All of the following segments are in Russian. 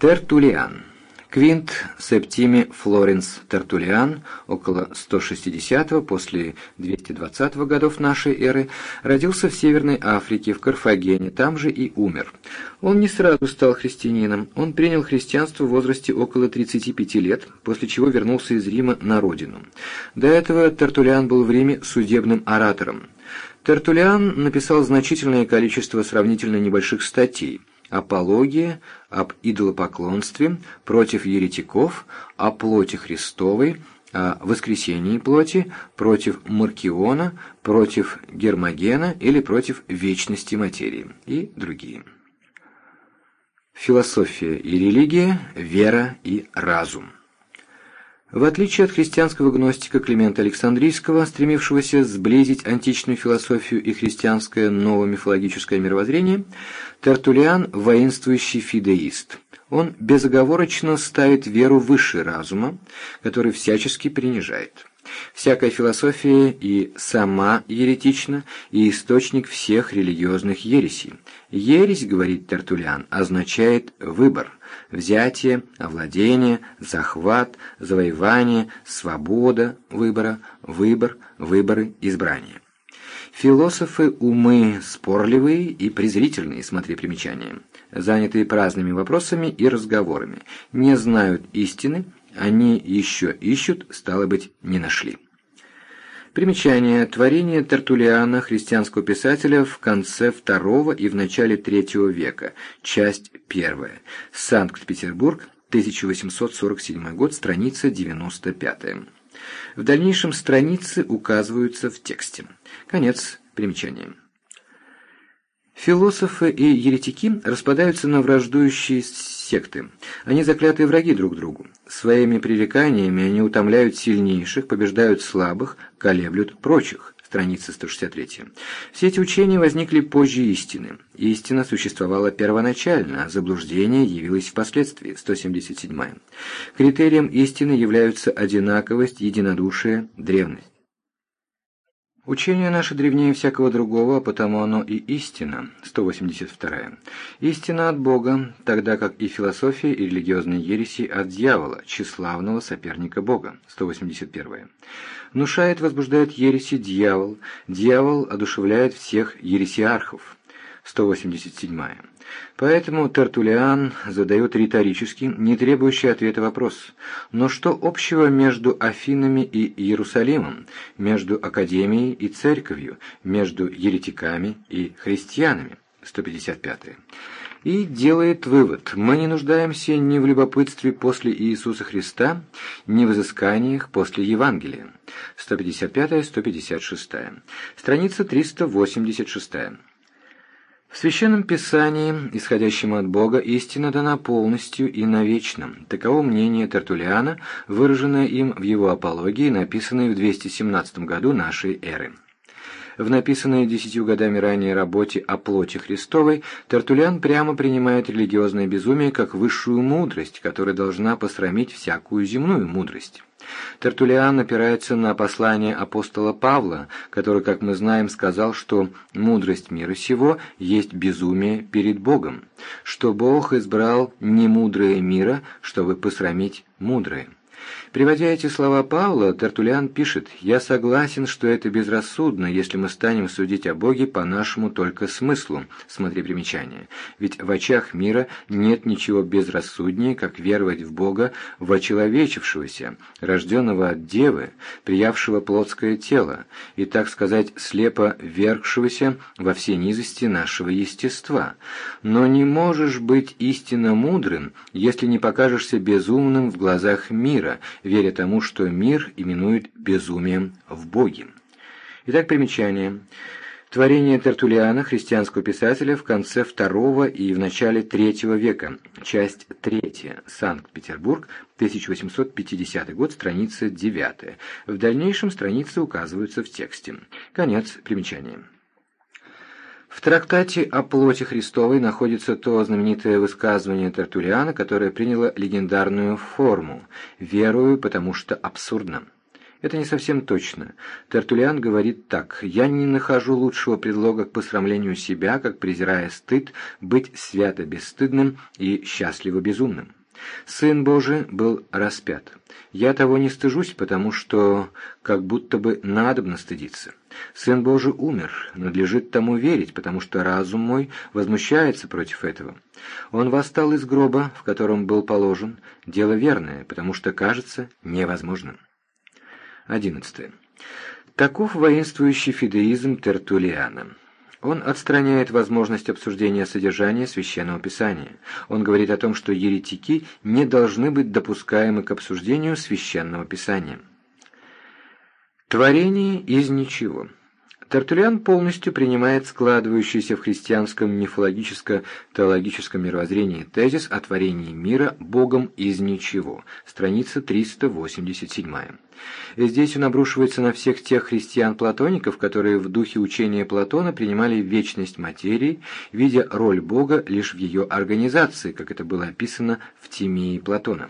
Тертулиан. Квинт Септими Флоренс Тертулиан, около 160 после 220 годов нашей эры, родился в Северной Африке, в Карфагене, там же и умер. Он не сразу стал христианином, он принял христианство в возрасте около 35 лет, после чего вернулся из Рима на родину. До этого Тертулиан был в Риме судебным оратором. Тертулиан написал значительное количество сравнительно небольших статей – апология, об идолопоклонстве, против еретиков, о плоти Христовой, о воскресении плоти, против Маркиона, против Гермогена или против вечности материи и другие. Философия и религия, вера и разум. В отличие от христианского гностика Климента Александрийского, стремившегося сблизить античную философию и христианское новомифологическое мировоззрение, Тертулиан – воинствующий фидеист. Он безоговорочно ставит веру выше разума, который всячески принижает. Всякая философия и сама еретична, и источник всех религиозных ересей. Ересь, говорит Тертулиан, означает выбор, взятие, овладение, захват, завоевание, свобода выбора, выбор, выборы, избрание. Философы – умы спорливые и презрительные, смотри примечания, занятые праздными вопросами и разговорами, не знают истины, они еще ищут, стало быть, не нашли. Примечание. Творение Тертулиана, христианского писателя, в конце II и в начале III века. Часть первая. Санкт-Петербург, 1847 год, страница 95. В дальнейшем страницы указываются в тексте. Конец примечания. Философы и еретики распадаются на враждующие секты. Они заклятые враги друг другу. Своими пререканиями они утомляют сильнейших, побеждают слабых, колеблют прочих. Страница 163. Все эти учения возникли позже истины. Истина существовала первоначально, а заблуждение явилось впоследствии. 177. Критерием истины являются одинаковость, единодушие, древность. Учение наше древнее всякого другого, потому оно и истина. 182. Истина от Бога, тогда как и философия и религиозные ереси от дьявола, тщеславного соперника Бога. 181. Внушает, возбуждает ереси дьявол, дьявол одушевляет всех ересиархов. 187. Поэтому Тертулиан задает риторический, не требующий ответа вопрос. Но что общего между Афинами и Иерусалимом, между Академией и Церковью, между еретиками и христианами? 155. И делает вывод. Мы не нуждаемся ни в любопытстве после Иисуса Христа, ни в изысканиях после Евангелия. 155-156. Страница 386. В Священном Писании, исходящем от Бога, истина дана полностью и навечно. Таково мнение Тертулиана, выраженное им в его апологии, написанной в 217 году нашей эры. В написанной десятью годами ранее работе о плоти Христовой Тертулиан прямо принимает религиозное безумие как высшую мудрость, которая должна посрамить всякую земную мудрость. Тертулиан опирается на послание апостола Павла, который, как мы знаем, сказал, что мудрость мира сего есть безумие перед Богом, что Бог избрал немудрое мира, чтобы посрамить мудрое. Приводя эти слова Павла, Тертулиан пишет «Я согласен, что это безрассудно, если мы станем судить о Боге по нашему только смыслу». Смотри примечание. Ведь в очах мира нет ничего безрассуднее, как веровать в Бога, вочеловечившегося, рожденного от Девы, приявшего плотское тело, и, так сказать, слепо вергшегося во все низости нашего естества. Но не можешь быть истинно мудрым, если не покажешься безумным в глазах мира, веря тому, что мир именует безумием в Боге. Итак, примечание. Творение Тертулиана, христианского писателя, в конце второго и в начале третьего века. Часть третья. Санкт-Петербург, 1850 год, страница 9. В дальнейшем страницы указываются в тексте. Конец примечания. В трактате о плоти Христовой находится то знаменитое высказывание Тертулиана, которое приняло легендарную форму «верую, потому что абсурдно». Это не совсем точно. Тертулиан говорит так. «Я не нахожу лучшего предлога к посрамлению себя, как, презирая стыд, быть свято бесстыдным и счастливо безумным». Сын Божий был распят. Я того не стыжусь, потому что как будто бы надобно стыдиться. Сын Божий умер, надлежит тому верить, потому что разум мой возмущается против этого. Он восстал из гроба, в котором был положен, дело верное, потому что кажется невозможным. 11. Таков воинствующий фидеизм Тертулиана. Он отстраняет возможность обсуждения содержания Священного Писания. Он говорит о том, что еретики не должны быть допускаемы к обсуждению Священного Писания. Творение из ничего. Тертулиан полностью принимает складывающийся в христианском мифологическо-теологическом мировоззрении тезис о творении мира Богом из ничего, страница 387. И здесь он обрушивается на всех тех христиан-платоников, которые в духе учения Платона принимали вечность материи, видя роль Бога лишь в ее организации, как это было описано в Тимии Платона.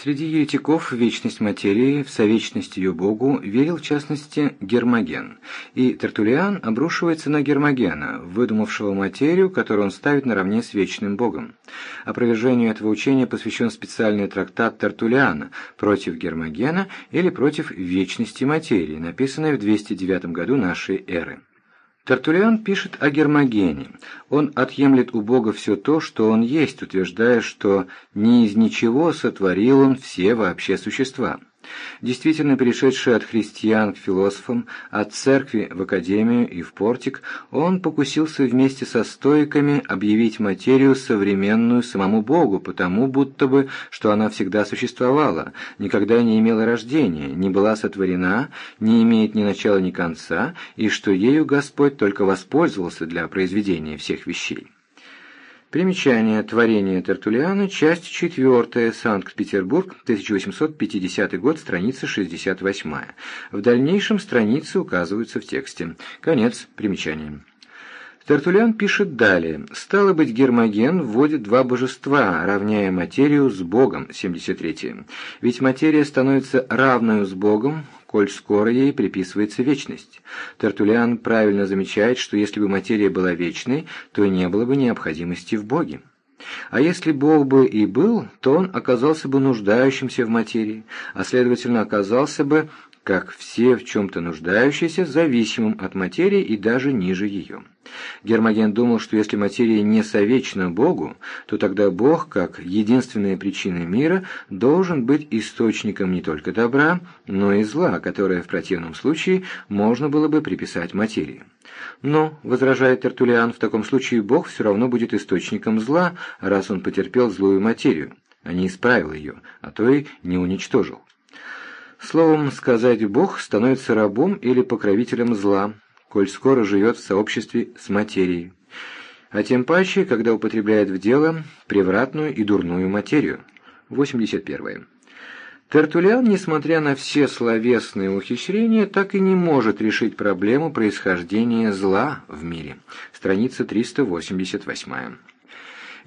Среди еретиков вечность материи, в совечность ее Богу верил в частности Гермоген, и Тертулиан обрушивается на Гермогена, выдумавшего материю, которую он ставит наравне с вечным Богом. Опровержению этого учения посвящен специальный трактат Тертулиана против Гермогена или против вечности материи, написанный в 209 году нашей эры. Тертулиан пишет о Гермогене. Он отъемлет у Бога все то, что он есть, утверждая, что не из ничего сотворил он все вообще существа. Действительно перешедший от христиан к философам, от церкви в академию и в портик, он покусился вместе со стоиками объявить материю современную самому Богу, потому будто бы, что она всегда существовала, никогда не имела рождения, не была сотворена, не имеет ни начала, ни конца, и что ею Господь только воспользовался для произведения всех вещей. Примечание. Творение Тертулиана. Часть 4. Санкт-Петербург. 1850 год. Страница 68. В дальнейшем страницы указываются в тексте. Конец примечания. Тертулиан пишет далее. «Стало быть, Гермоген вводит два божества, равняя материю с Богом» 73. Ведь материя становится равной с Богом, коль скоро ей приписывается вечность. Тертулиан правильно замечает, что если бы материя была вечной, то не было бы необходимости в Боге. А если Бог бы и был, то он оказался бы нуждающимся в материи, а следовательно оказался бы, как все в чем-то нуждающиеся, зависимым от материи и даже ниже ее. Гермоген думал, что если материя не совечна Богу, то тогда Бог, как единственная причина мира, должен быть источником не только добра, но и зла, которое в противном случае можно было бы приписать материи. Но, возражает Тертулиан, в таком случае Бог все равно будет источником зла, раз он потерпел злую материю, а не исправил ее, а то и не уничтожил. Словом сказать, Бог становится рабом или покровителем зла, коль скоро живет в сообществе с материей, а тем паче, когда употребляет в дело превратную и дурную материю. 81. Тертулиан, несмотря на все словесные ухищрения, так и не может решить проблему происхождения зла в мире. Страница 388.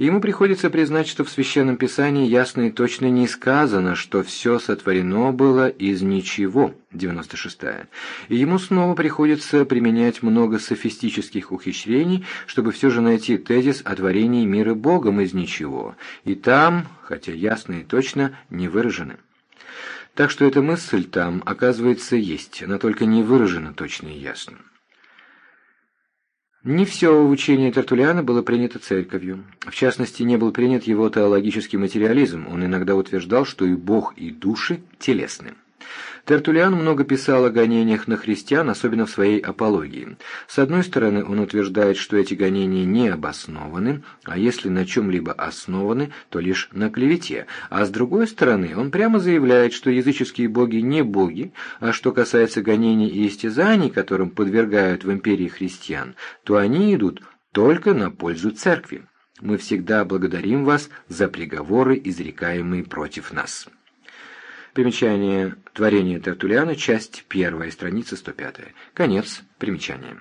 Ему приходится признать, что в Священном Писании ясно и точно не сказано, что все сотворено было из ничего, 96 -я. И ему снова приходится применять много софистических ухищрений, чтобы все же найти тезис о творении мира Богом из ничего, и там, хотя ясно и точно, не выражены. Так что эта мысль там, оказывается, есть, она только не выражена точно и ясно. Не все учение Тертулиана было принято церковью. В частности, не был принят его теологический материализм. Он иногда утверждал, что и Бог, и души телесны. Тертулиан много писал о гонениях на христиан, особенно в своей апологии. С одной стороны, он утверждает, что эти гонения не обоснованы, а если на чем-либо основаны, то лишь на клевете, а с другой стороны, он прямо заявляет, что языческие боги не боги, а что касается гонений и истязаний, которым подвергают в империи христиан, то они идут только на пользу церкви. Мы всегда благодарим вас за приговоры, изрекаемые против нас. Примечание. Творение Тертулиана, часть 1, страница 105. Конец примечания.